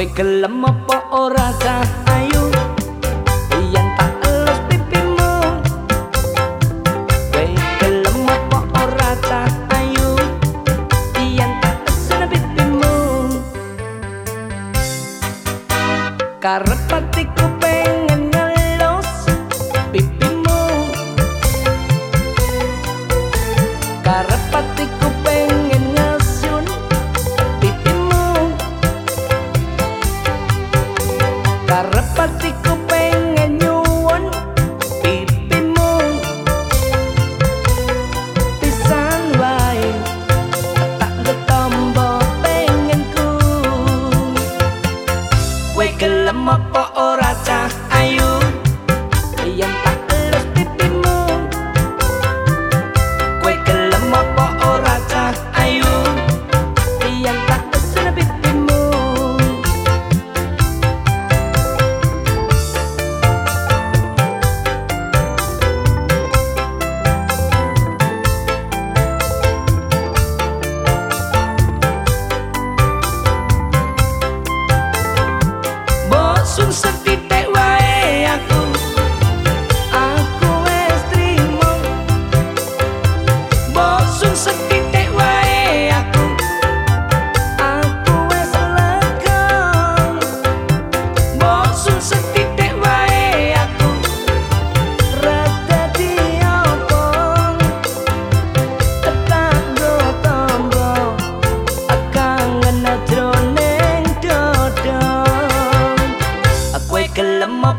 Kowe gelem apa ora ayu Yen tak elus pipimu. Kowe gelem apa ora ayu Yen tak elus pipimu. Karep atiku pengen Kowe gelem apa Setitik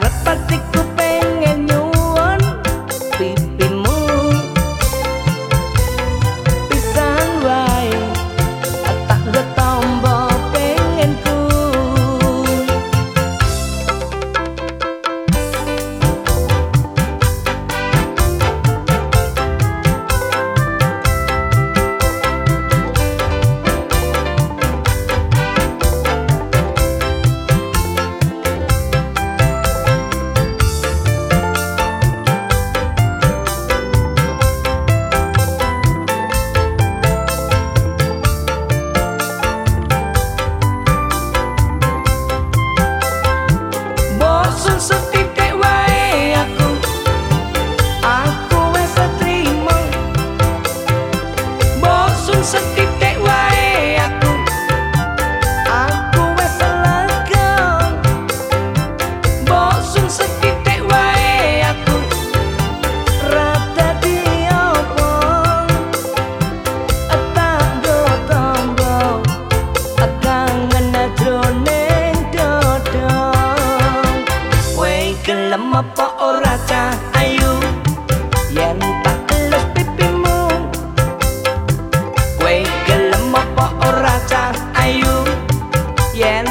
reparte con bien.